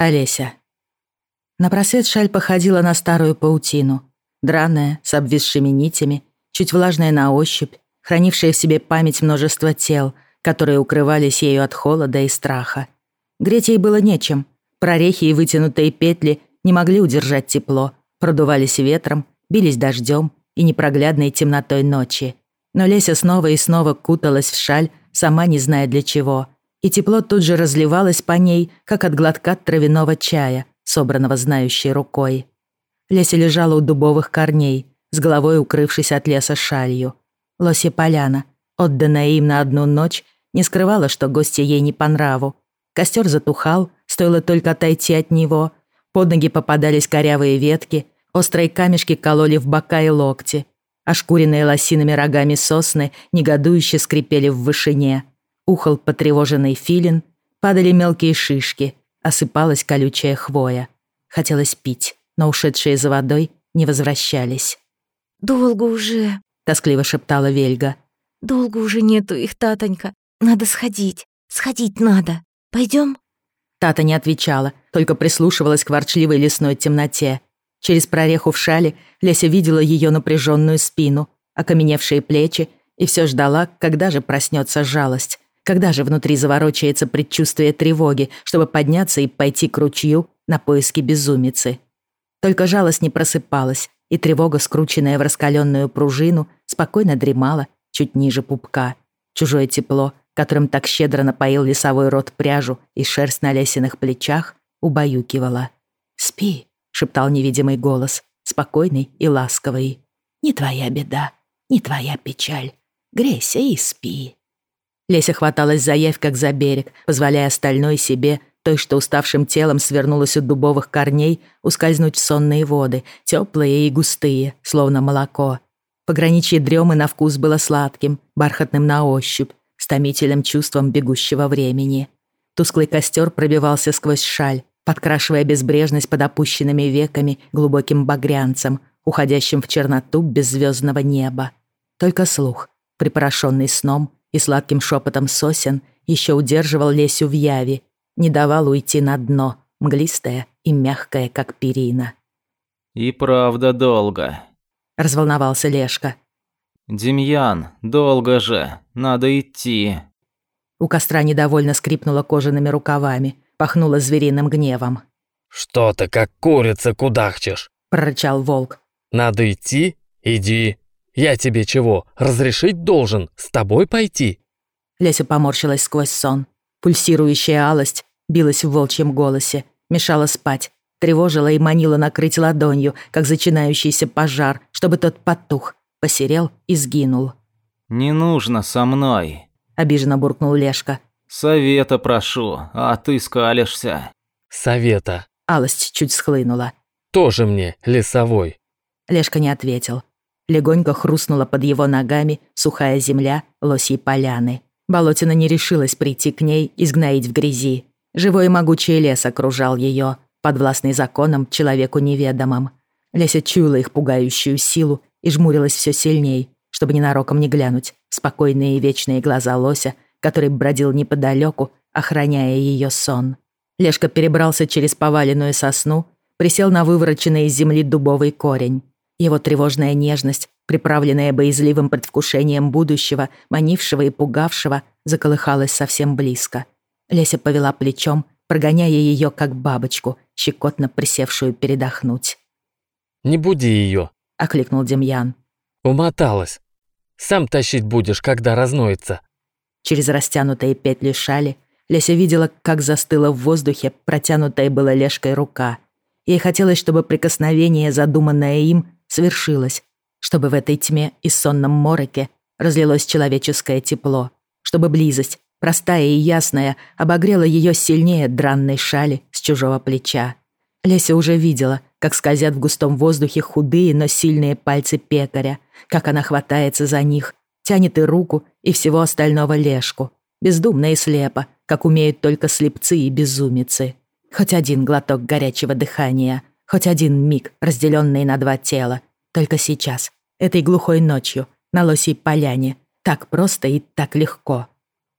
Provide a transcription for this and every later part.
Олеся. На просвет шаль походила на старую паутину. Драная, с обвисшими нитями, чуть влажная на ощупь, хранившая в себе память множества тел, которые укрывались ею от холода и страха. Греть ей было нечем. Прорехи и вытянутые петли не могли удержать тепло, продувались ветром, бились дождем и непроглядной темнотой ночи. Но Леся снова и снова куталась в шаль, сама не зная для чего — и тепло тут же разливалось по ней, как от глотка травяного чая, собранного знающей рукой. Леся лежала у дубовых корней, с головой укрывшись от леса шалью. Лосья поляна, отданная им на одну ночь, не скрывала, что гостья ей не по нраву. Костер затухал, стоило только отойти от него. Под ноги попадались корявые ветки, острые камешки кололи в бока и локти. Ошкуренные лосиными рогами сосны негодующе скрипели в вышине — ухал потревоженный филин, падали мелкие шишки, осыпалась колючая хвоя. Хотелось пить, но ушедшие за водой не возвращались. «Долго уже», — тоскливо шептала Вельга. «Долго уже нету их, Татонька. Надо сходить. Сходить надо. Пойдем?» Тата не отвечала, только прислушивалась к ворчливой лесной темноте. Через прореху в шале Леся видела ее напряженную спину, окаменевшие плечи и все ждала, когда же проснется жалость, когда же внутри заворочается предчувствие тревоги, чтобы подняться и пойти к ручью на поиски безумицы? Только жалость не просыпалась, и тревога, скрученная в раскаленную пружину, спокойно дремала чуть ниже пупка. Чужое тепло, которым так щедро напоил лесовой рот пряжу и шерсть на лесиных плечах, убаюкивала. «Спи», — шептал невидимый голос, спокойный и ласковый. «Не твоя беда, не твоя печаль. Грейся и спи». Леся хваталась за явь, как за берег, позволяя остальной себе, той, что уставшим телом свернулась у дубовых корней, ускользнуть в сонные воды, теплые и густые, словно молоко. Пограничье дремы на вкус было сладким, бархатным на ощупь, с томительным чувством бегущего времени. Тусклый костер пробивался сквозь шаль, подкрашивая безбрежность под опущенными веками глубоким багрянцем, уходящим в черноту беззвездного неба. Только слух, припорошенный сном, и сладким шепотом сосен еще удерживал Лесю в яви, не давал уйти на дно, мглистое и мягкое, как перина. «И правда долго», — разволновался Лешка. «Демьян, долго же, надо идти». У костра недовольно скрипнула кожаными рукавами, пахнуло звериным гневом. «Что ты как курица кудахчешь?» — прорычал волк. «Надо идти? Иди. Я тебе чего, разрешить должен с тобой пойти?» Леся поморщилась сквозь сон. Пульсирующая алость билась в волчьем голосе, мешала спать, тревожила и манила накрыть ладонью, как зачинающийся пожар, чтобы тот потух, посерел и сгинул. «Не нужно со мной», — обиженно буркнул Лешка. «Совета прошу, а ты скалишься». «Совета». Алость чуть схлынула. «Тоже мне лесовой». Лешка не ответил. Легонько хрустнула под его ногами сухая земля лосьей поляны. Болотина не решилась прийти к ней и сгноить в грязи. Живой и могучий лес окружал ее, подвластный законом человеку неведомым. Леся чуяла их пугающую силу и жмурилась все сильней, чтобы ненароком не глянуть в спокойные и вечные глаза лося, который бродил неподалеку, охраняя ее сон. Лешка перебрался через поваленную сосну, присел на вывороченный из земли дубовый корень. Его тревожная нежность, приправленная боязливым предвкушением будущего, манившего и пугавшего, заколыхалась совсем близко. Леся повела плечом, прогоняя ее как бабочку, щекотно присевшую передохнуть. «Не буди ее», — окликнул Демьян. «Умоталась. Сам тащить будешь, когда разноется». Через растянутые петли шали Леся видела, как застыла в воздухе протянутая была лешкой рука. Ей хотелось, чтобы прикосновение, задуманное им, свершилось, чтобы в этой тьме и сонном мороке разлилось человеческое тепло, чтобы близость, простая и ясная, обогрела ее сильнее дранной шали с чужого плеча. Леся уже видела, как скользят в густом воздухе худые, но сильные пальцы пекаря, как она хватается за них, тянет и руку, и всего остального лешку, бездумно и слепо, как умеют только слепцы и безумицы. Хоть один глоток горячего дыхания, Хоть один миг, разделенный на два тела. Только сейчас, этой глухой ночью, на лосей поляне. Так просто и так легко.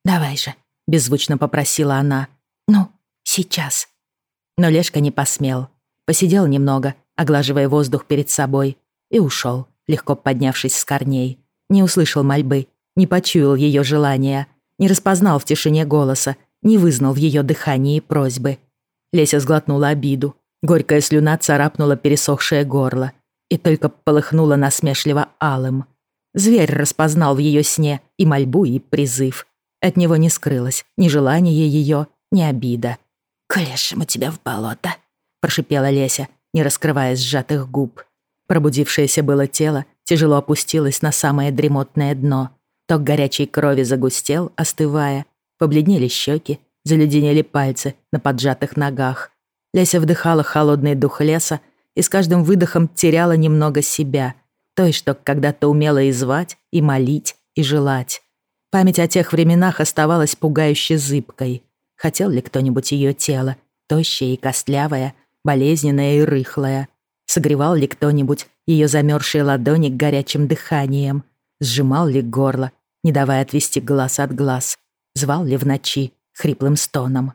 «Давай же», — беззвучно попросила она. «Ну, сейчас». Но Лешка не посмел. Посидел немного, оглаживая воздух перед собой, и ушел, легко поднявшись с корней. Не услышал мольбы, не почуял ее желания, не распознал в тишине голоса, не вызнал в ее дыхании просьбы. Леся сглотнула обиду. Горькая слюна царапнула пересохшее горло и только полыхнула насмешливо алым. Зверь распознал в ее сне и мольбу, и призыв. От него не скрылось ни желание ее, ни обида. «К лешему тебя в болото», — прошипела Леся, не раскрывая сжатых губ. Пробудившееся было тело тяжело опустилось на самое дремотное дно. Ток горячей крови загустел, остывая. Побледнели щеки, заледенели пальцы на поджатых ногах. Леся вдыхала холодный дух леса и с каждым выдохом теряла немного себя, той, что когда-то умела и звать, и молить, и желать. Память о тех временах оставалась пугающе зыбкой. Хотел ли кто-нибудь ее тело, тощее и костлявое, болезненное и рыхлое? Согревал ли кто-нибудь ее замерзшие ладони горячим дыханием? Сжимал ли горло, не давая отвести глаз от глаз? Звал ли в ночи хриплым стоном?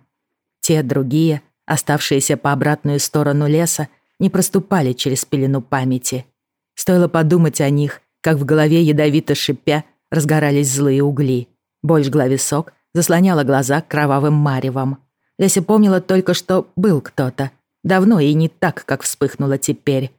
Те другие, оставшиеся по обратную сторону леса, не проступали через пелену памяти. Стоило подумать о них, как в голове ядовито шипя разгорались злые угли. Боль жгла висок, заслоняла глаза кровавым маревом. Леся помнила только, что был кто-то. Давно и не так, как вспыхнуло теперь.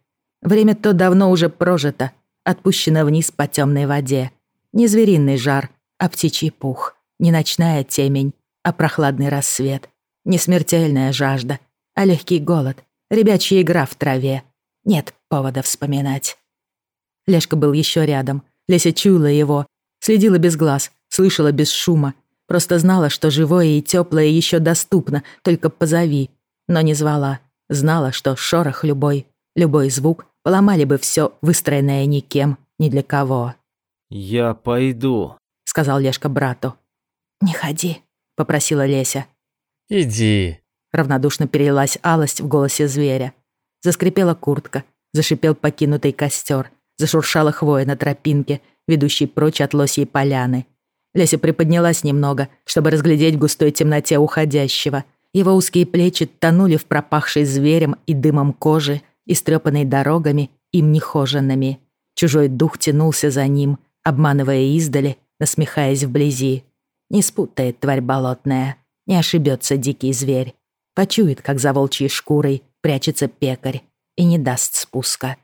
Время то давно уже прожито, отпущено вниз по темной воде. Не звериный жар, а птичий пух. Не ночная темень, а прохладный рассвет. Не смертельная жажда, а легкий голод, ребячья игра в траве. Нет повода вспоминать. Лешка был еще рядом. Леся чуяла его, следила без глаз, слышала без шума. Просто знала, что живое и теплое еще доступно, только позови. Но не звала. Знала, что шорох любой, любой звук поломали бы все, выстроенное никем, ни для кого. «Я пойду», — сказал Лешка брату. «Не ходи», — попросила Леся. «Иди», — равнодушно перелилась алость в голосе зверя. Заскрипела куртка, зашипел покинутый костер, зашуршала хвоя на тропинке, ведущей прочь от лосьей поляны. Леся приподнялась немного, чтобы разглядеть в густой темноте уходящего. Его узкие плечи тонули в пропахшей зверем и дымом кожи, истрепанной дорогами, им нехоженными. Чужой дух тянулся за ним, обманывая издали, насмехаясь вблизи. Не спутает тварь болотная, не ошибется дикий зверь. Почует, как за волчьей шкурой прячется пекарь, и не даст спуска.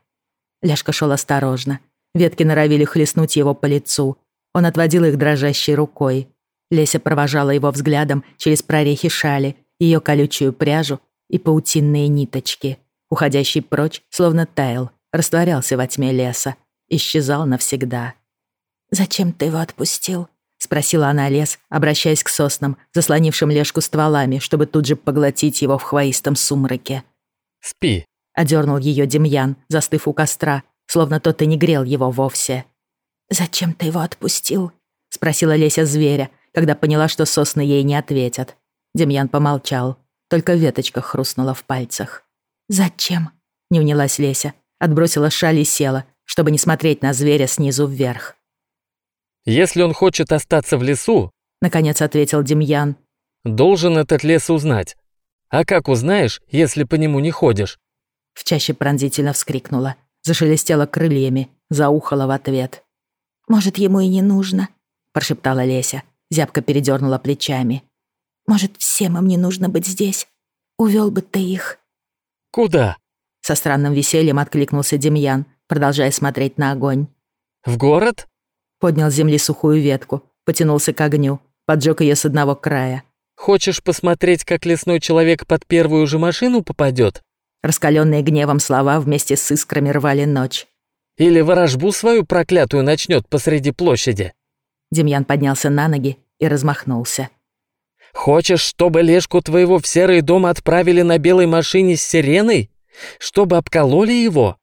Ляшка шел осторожно. Ветки норовили хлестнуть его по лицу. Он отводил их дрожащей рукой. Леся провожала его взглядом через прорехи шали, ее колючую пряжу и паутинные ниточки. Уходящий прочь, словно таял, растворялся во тьме леса, исчезал навсегда. «Зачем ты его отпустил?» — спросила она лес, обращаясь к соснам, заслонившим лешку стволами, чтобы тут же поглотить его в хвоистом сумраке. «Спи», — одернул ее Демьян, застыв у костра, словно тот и не грел его вовсе. «Зачем ты его отпустил?» — спросила Леся зверя, когда поняла, что сосны ей не ответят. Демьян помолчал, только веточка хрустнула в пальцах. «Зачем?» — не унялась Леся, отбросила шаль и села, чтобы не смотреть на зверя снизу вверх. Если он хочет остаться в лесу, наконец ответил Демьян, должен этот лес узнать. А как узнаешь, если по нему не ходишь? В чаще пронзительно вскрикнула, зашелестела крыльями, заухала в ответ. «Может, ему и не нужно», — прошептала Леся, зябко передернула плечами. «Может, всем им не нужно быть здесь? Увел бы ты их». «Куда?» — со странным весельем откликнулся Демьян, продолжая смотреть на огонь. «В город?» Поднял с земли сухую ветку, потянулся к огню, поджег ее с одного края. «Хочешь посмотреть, как лесной человек под первую же машину попадет? Раскаленные гневом слова вместе с искрами рвали ночь. «Или ворожбу свою проклятую начнет посреди площади?» Демьян поднялся на ноги и размахнулся. «Хочешь, чтобы Лешку твоего в серый дом отправили на белой машине с сиреной? Чтобы обкололи его?»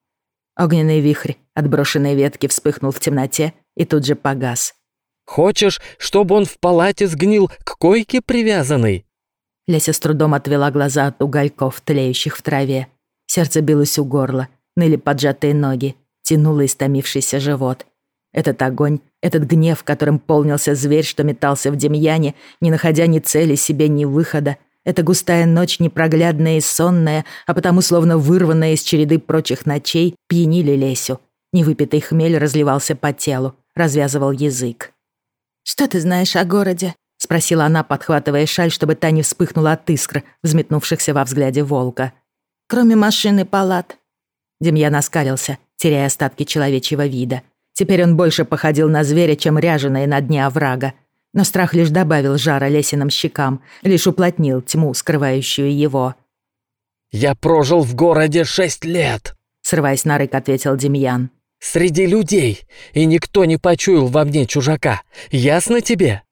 Огненный вихрь, отброшенной ветки, вспыхнул в темноте и тут же погас. «Хочешь, чтобы он в палате сгнил к койке привязанный?» Леся с трудом отвела глаза от угольков, тлеющих в траве. Сердце билось у горла, ныли поджатые ноги, тянуло истомившийся живот. Этот огонь, этот гнев, которым полнился зверь, что метался в Демьяне, не находя ни цели себе, ни выхода, Эта густая ночь, непроглядная и сонная, а потому словно вырванная из череды прочих ночей, пьянили Лесю. Невыпитый хмель разливался по телу, развязывал язык. «Что ты знаешь о городе?» — спросила она, подхватывая шаль, чтобы та не вспыхнула от искр, взметнувшихся во взгляде волка. «Кроме машины палат». Демьян оскалился, теряя остатки человечьего вида. Теперь он больше походил на зверя, чем ряженое на дне оврага. Но страх лишь добавил жара лесиным щекам, лишь уплотнил тьму, скрывающую его. «Я прожил в городе шесть лет!» Срываясь на рык, ответил Демьян. «Среди людей, и никто не почуял во мне чужака. Ясно тебе?»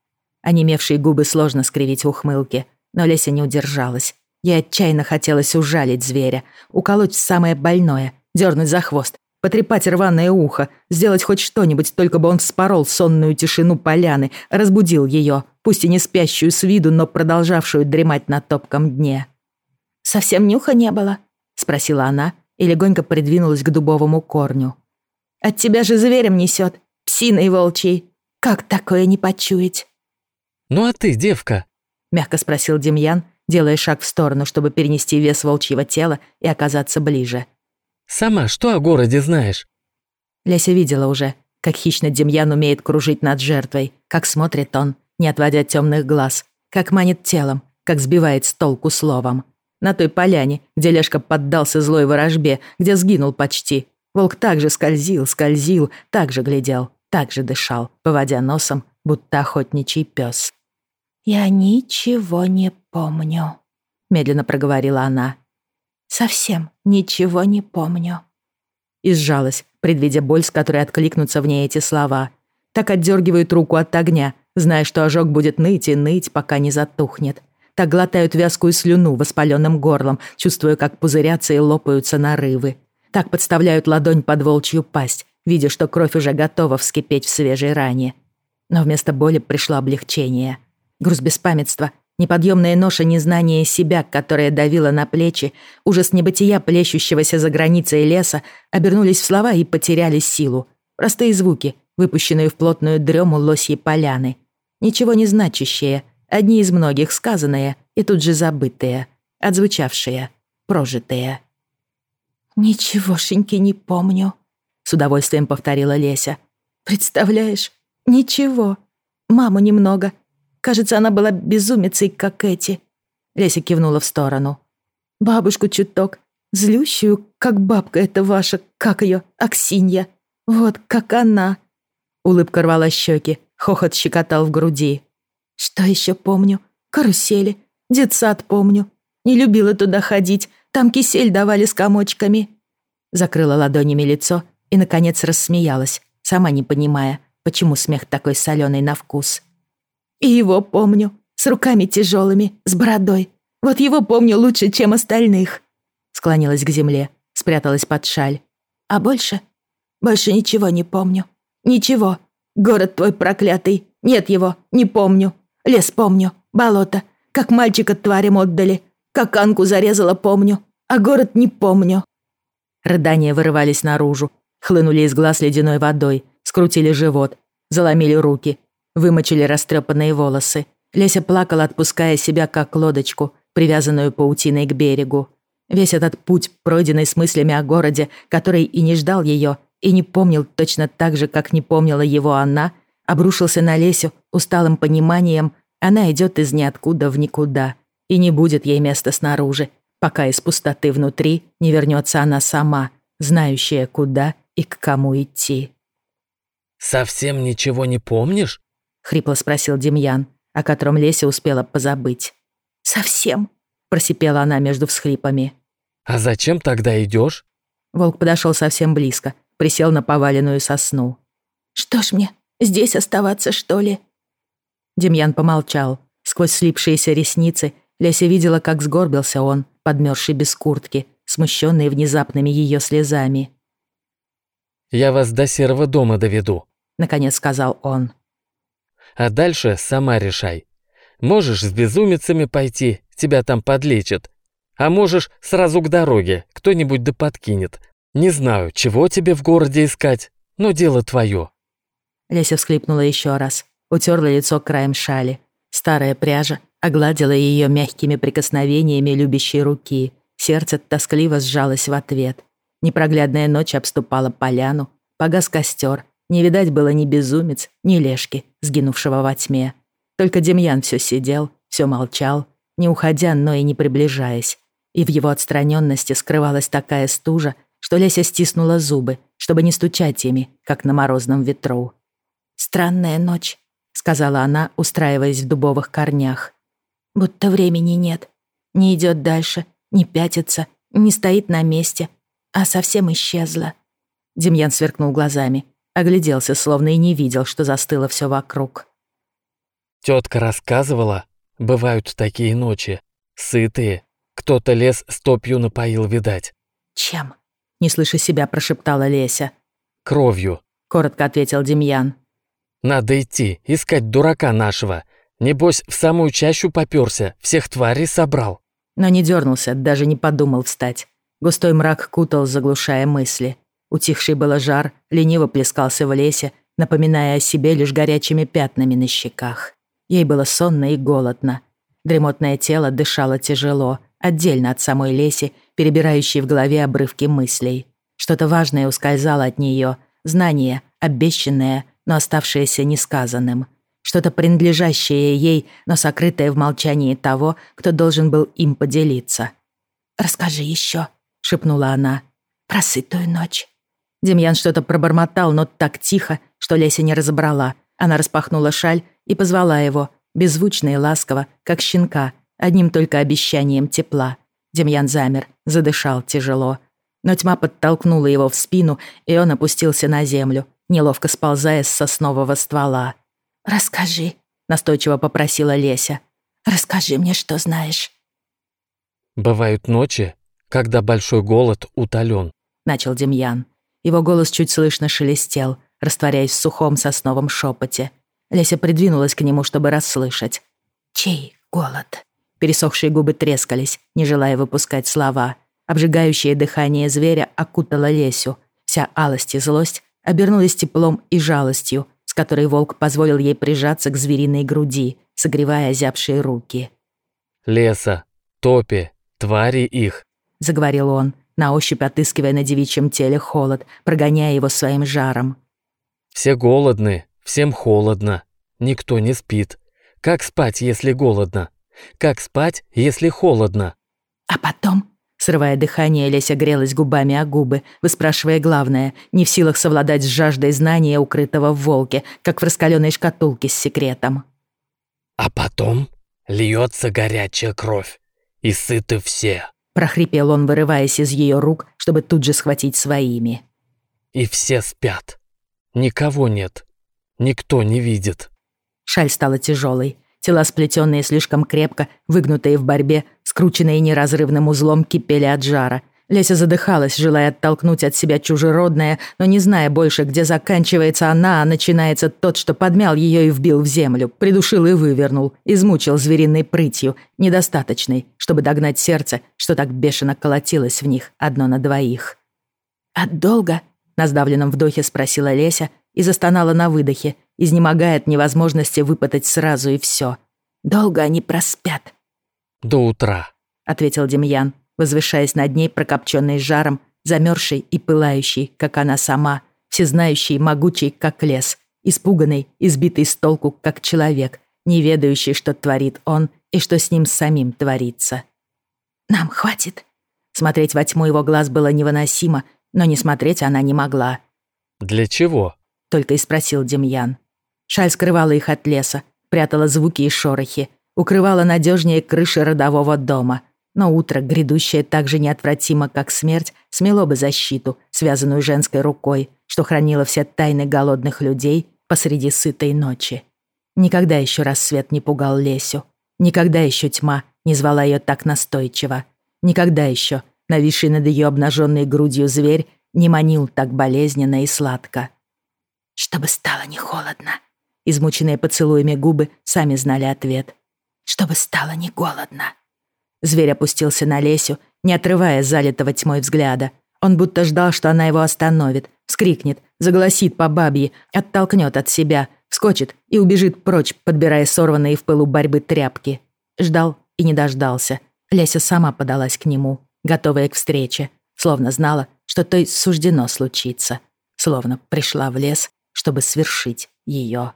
Онемевшие губы сложно скривить в ухмылке, но Леся не удержалась. Ей отчаянно хотелось ужалить зверя, уколоть самое больное, дернуть за хвост, потрепать рваное ухо, сделать хоть что-нибудь, только бы он вспорол сонную тишину поляны, разбудил ее, пусть и не спящую с виду, но продолжавшую дремать на топком дне. «Совсем нюха не было?» — спросила она и легонько придвинулась к дубовому корню. «От тебя же зверем несет, псиной волчий. Как такое не почуять?» «Ну а ты, девка?» — мягко спросил Демьян, делая шаг в сторону, чтобы перенести вес волчьего тела и оказаться ближе. — Сама что о городе знаешь?» Леся видела уже, как хищно Демьян умеет кружить над жертвой, как смотрит он, не отводя темных глаз, как манит телом, как сбивает с толку словом. На той поляне, где Лешка поддался злой ворожбе, где сгинул почти, волк также скользил, скользил, также глядел, также дышал, поводя носом, будто охотничий пес. «Я ничего не помню», — медленно проговорила она. Совсем ничего не помню. И сжалась, предвидя боль, с которой откликнутся в ней эти слова. Так отдергивают руку от огня, зная, что ожог будет ныть и ныть, пока не затухнет. Так глотают вязкую слюну воспаленным горлом, чувствуя, как пузырятся и лопаются нарывы. Так подставляют ладонь под волчью пасть, видя, что кровь уже готова вскипеть в свежей ране. Но вместо боли пришло облегчение. Груз беспамятства Неподъемная ноша незнания себя, которая давила на плечи, ужас небытия, плещущегося за границей леса, обернулись в слова и потеряли силу. Простые звуки, выпущенные в плотную дрему лосьи поляны. Ничего не значащие, одни из многих сказанные и тут же забытые, отзвучавшие, прожитые. «Ничегошеньки не помню», — с удовольствием повторила Леся. «Представляешь, ничего. Маму немного, Кажется, она была безумицей, как эти. Леся кивнула в сторону. Бабушку чуток, злющую, как бабка эта ваша, как ее, Аксинья. Вот как она. Улыбка рвала щеки, хохот щекотал в груди. Что еще помню? Карусели, детсад помню. Не любила туда ходить, там кисель давали с комочками. Закрыла ладонями лицо и, наконец, рассмеялась, сама не понимая, почему смех такой соленый на вкус. И его помню. С руками тяжелыми, с бородой. Вот его помню лучше, чем остальных. Склонилась к земле, спряталась под шаль. А больше? Больше ничего не помню. Ничего. Город твой проклятый. Нет его, не помню. Лес помню. Болото. Как мальчика тварям отдали. Как Анку зарезала, помню. А город не помню. Рыдания вырывались наружу. Хлынули из глаз ледяной водой. Скрутили живот. Заломили руки вымочили растрепанные волосы. Леся плакала, отпуская себя как лодочку, привязанную паутиной к берегу. Весь этот путь, пройденный с мыслями о городе, который и не ждал ее, и не помнил точно так же, как не помнила его она, обрушился на Лесю усталым пониманием, она идет из ниоткуда в никуда, и не будет ей места снаружи, пока из пустоты внутри не вернется она сама, знающая, куда и к кому идти. «Совсем ничего не помнишь?» — хрипло спросил Демьян, о котором Леся успела позабыть. «Совсем?» — просипела она между всхлипами. «А зачем тогда идешь? Волк подошел совсем близко, присел на поваленную сосну. «Что ж мне, здесь оставаться, что ли?» Демьян помолчал. Сквозь слипшиеся ресницы Леся видела, как сгорбился он, подмерзший без куртки, смущенный внезапными ее слезами. «Я вас до серого дома доведу», — наконец сказал он. А дальше сама решай. Можешь с безумицами пойти, тебя там подлечат. А можешь сразу к дороге, кто-нибудь да подкинет. Не знаю, чего тебе в городе искать, но дело твое. Леся всхлипнула еще раз, утерла лицо краем шали. Старая пряжа, огладила ее мягкими прикосновениями любящей руки. Сердце тоскливо сжалось в ответ. Непроглядная ночь обступала поляну, погас костер. Не видать было ни безумец, ни лешки, сгинувшего во тьме. Только Демьян все сидел, все молчал, не уходя, но и не приближаясь. И в его отстраненности скрывалась такая стужа, что Леся стиснула зубы, чтобы не стучать ими, как на морозном ветру. «Странная ночь», — сказала она, устраиваясь в дубовых корнях. «Будто времени нет. Не идет дальше, не пятится, не стоит на месте, а совсем исчезла». Демьян сверкнул глазами, огляделся, словно и не видел, что застыло все вокруг. Тетка рассказывала, бывают такие ночи, сытые. Кто-то лес стопью напоил, видать. «Чем?» — не слыша себя, прошептала Леся. Кровью. Коротко ответил Демьян. Надо идти, искать дурака нашего. Небось, в самую чащу попёрся, всех тварей собрал. Но не дернулся, даже не подумал встать. Густой мрак кутал, заглушая мысли. Утихший было жар, лениво плескался в лесе, напоминая о себе лишь горячими пятнами на щеках. Ей было сонно и голодно. Дремотное тело дышало тяжело, отдельно от самой Леси, перебирающей в голове обрывки мыслей. Что-то важное ускользало от нее, знание, обещанное, но оставшееся несказанным. Что-то принадлежащее ей, но сокрытое в молчании того, кто должен был им поделиться. «Расскажи еще», — шепнула она, — «про сытую ночь». Демьян что-то пробормотал, но так тихо, что Леся не разобрала. Она распахнула шаль и позвала его, беззвучно и ласково, как щенка, одним только обещанием тепла. Демьян замер, задышал тяжело. Но тьма подтолкнула его в спину, и он опустился на землю, неловко сползая с соснового ствола. «Расскажи», — настойчиво попросила Леся. «Расскажи мне, что знаешь». «Бывают ночи, когда большой голод утолен», — начал Демьян. Его голос чуть слышно шелестел, растворяясь в сухом сосновом шепоте. Леся придвинулась к нему, чтобы расслышать. «Чей голод?» Пересохшие губы трескались, не желая выпускать слова. Обжигающее дыхание зверя окутало Лесю. Вся алость и злость обернулись теплом и жалостью, которой волк позволил ей прижаться к звериной груди, согревая озябшие руки. «Леса, топи, твари их», — заговорил он, на ощупь отыскивая на девичьем теле холод, прогоняя его своим жаром. «Все голодны, всем холодно, никто не спит. Как спать, если голодно? Как спать, если холодно?» «А потом?» Срывая дыхание, Леся грелась губами о губы, выспрашивая главное, не в силах совладать с жаждой знания, укрытого в волке, как в раскаленной шкатулке с секретом. «А потом льется горячая кровь, и сыты все прохрипел он, вырываясь из ее рук, чтобы тут же схватить своими. «И все спят. Никого нет. Никто не видит». Шаль стала тяжелой. Тела, сплетенные слишком крепко, выгнутые в борьбе, скрученные неразрывным узлом, кипели от жара. Леся задыхалась, желая оттолкнуть от себя чужеродное, но не зная больше, где заканчивается она, а начинается тот, что подмял ее и вбил в землю, придушил и вывернул, измучил звериной прытью, недостаточной, чтобы догнать сердце, что так бешено колотилось в них одно на двоих. «От долго?» — на сдавленном вдохе спросила Леся и застонала на выдохе, изнемогая от невозможности выпытать сразу и все. «Долго они проспят?» «До утра», — ответил Демьян, возвышаясь над ней, прокопченной жаром, замерзшей и пылающей, как она сама, всезнающей и могучей, как лес, испуганный, избитый с толку, как человек, не ведающий, что творит он и что с ним самим творится. «Нам хватит?» Смотреть во тьму его глаз было невыносимо, но не смотреть она не могла. «Для чего?» — только и спросил Демьян. Шаль скрывала их от леса, прятала звуки и шорохи, укрывала надежнее крыши родового дома — но утро, грядущее так же неотвратимо, как смерть, смело бы защиту, связанную женской рукой, что хранила все тайны голодных людей посреди сытой ночи. Никогда еще рассвет не пугал Лесю. Никогда еще тьма не звала ее так настойчиво. Никогда еще нависший над ее обнаженной грудью зверь не манил так болезненно и сладко. «Чтобы стало не холодно», измученные поцелуями губы сами знали ответ. «Чтобы стало не голодно». Зверь опустился на Лесю, не отрывая залитого тьмой взгляда. Он будто ждал, что она его остановит, вскрикнет, загласит по бабье, оттолкнет от себя, вскочит и убежит прочь, подбирая сорванные в пылу борьбы тряпки. Ждал и не дождался. Леся сама подалась к нему, готовая к встрече, словно знала, что той суждено случиться, словно пришла в лес, чтобы свершить ее.